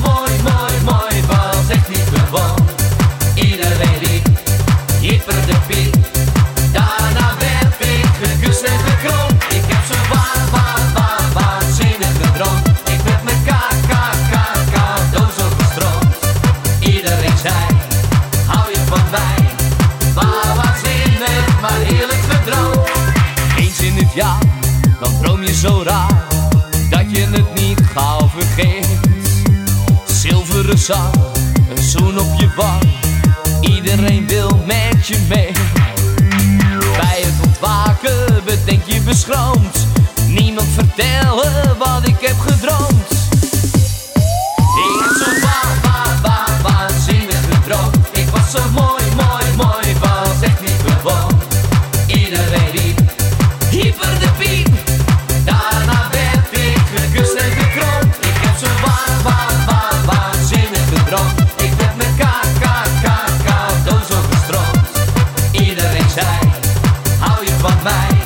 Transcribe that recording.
mooi, mooi, mooi was, echt niet gewoon. Iedereen riep, jipper de. Daarna werd ik gekust en gekroond. Ik heb zo waar, waar, waar, de gedroomd. Ik werd met k, k, k, k, doos stroom. Iedereen zei, hou je van mij. Waar met maar heerlijk gedroomd. Eens in het jaar, dan droom je zo raar, dat je het niet een zoen op je wang. Iedereen wil met je mee. Bij het ontwaken bedenk je beschroomd. Niemand vertellen wat ik heb gedroomd. My. mij.